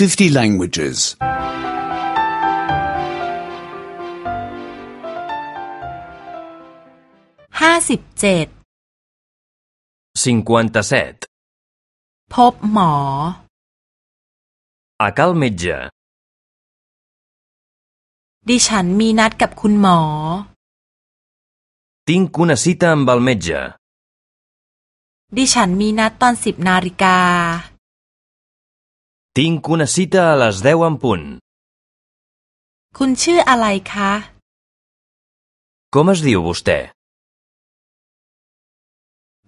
50 languages. 57 57พบหมออาการเมจเดิฉันมีนัดกับคุณหมอทิ้งคุณสิตาอัมบาลเมจเดิฉันมีนัดตอนสิบนาฬิกา Tinc una cita a les 10 en punt. คุณชื่ออะไรคะ Com es diu vostè?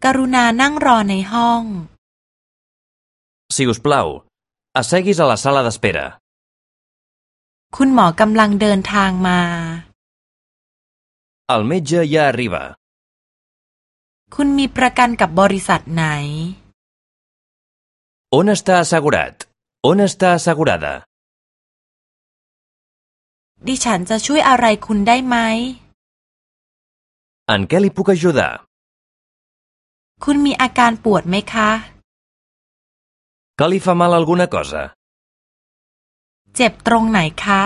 กรุณานั่งรอในห้อง Si us plau, asseguis a la sala d'espera. คุณหมอกำลังเดินทางมา El metge ja arriba. คุณมีประกันกับบริษัทไหน On està assegurat? Ona está asegurada? ดิฉันจะช่วยอะไรคุณได้ไหม En què li puc ajudar? คุณมีอาการปวดไหมคะ Que li fa mal alguna cosa? เจ็บตรงไหนคะ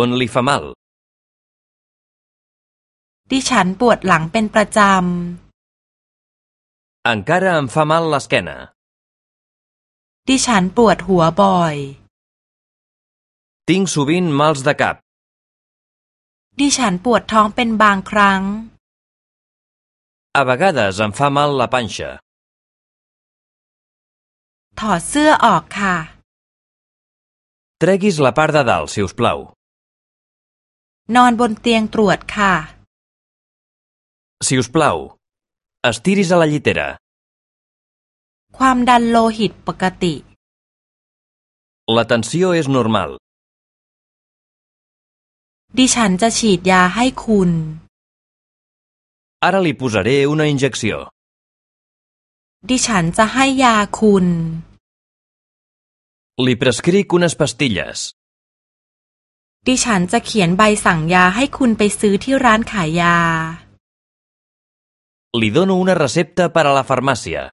On li fa mal? ดิฉันปวดหลังเป็นประจำ Encara em fa mal l'esquena. ดิฉันปวดหัวบ่อย Tinc sovint mals de cap. ดิฉันปวดท้องเป็นบางครั้ง A vegades em fa mal la panxa. ถอดเสื้อออกค่ะ Treguis la part de dalt, si us plau. นอนบนเตียงตรวจค่ะ Si us plau, estiris a la llitera. ความดันโลหิตปกติ La tensió és normal. ดิฉันจะฉีดยาให้คุณ Ara li posaré una injecció. ดิฉันจะให้ยาคุณ Li prescric unes pastilles. ดิฉันจะเขียนใบสั่งยาให้คุณไปซื้อที่ร้านขายยา Li dono una recepta per a la farmàcia.